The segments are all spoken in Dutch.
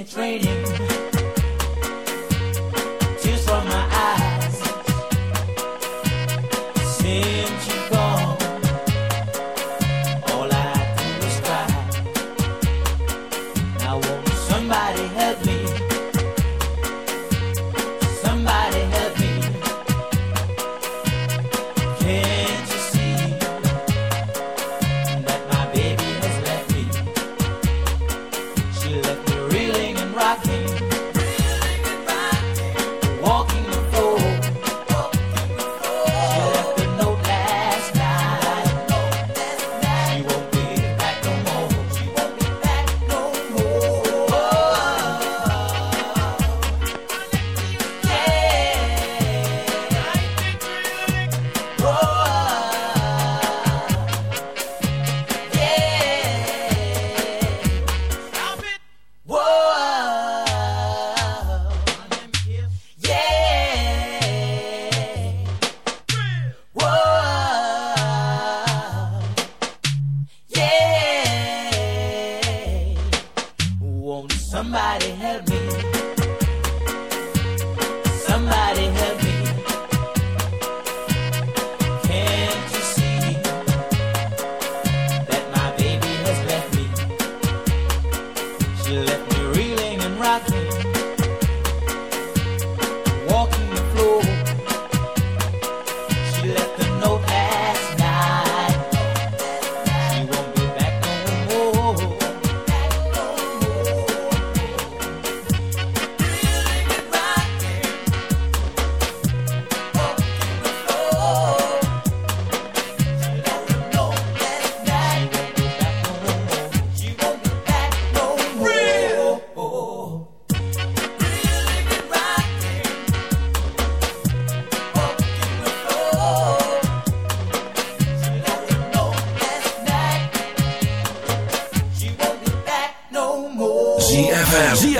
it's raining.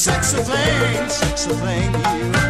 Sexy thing, sexy thing, you.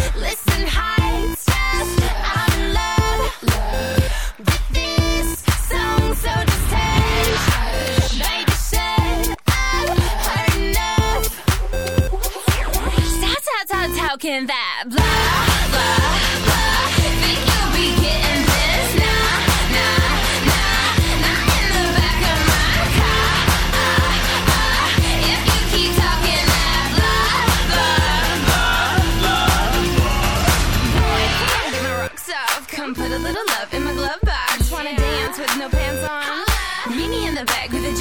Talking that blah, blah, blah. Think you'll be getting this? Nah, nah, nah, not in the back of my car. If you keep talking that blah, blah, blah. Boy, get my rocks off. Come put a little love in my glove box. Wanna dance with no pants on? In the back with a.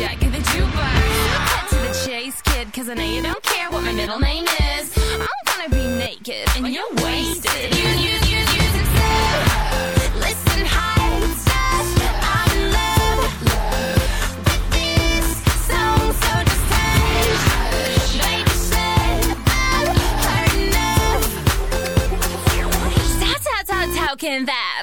Cut to the chase, kid, cause I know you don't care what my middle name is. I'm be naked and you're wasted. You, you, you, you listen, I'm in love with this song, so just take. Baby said, I've heard enough. Stop, stop, stop talking that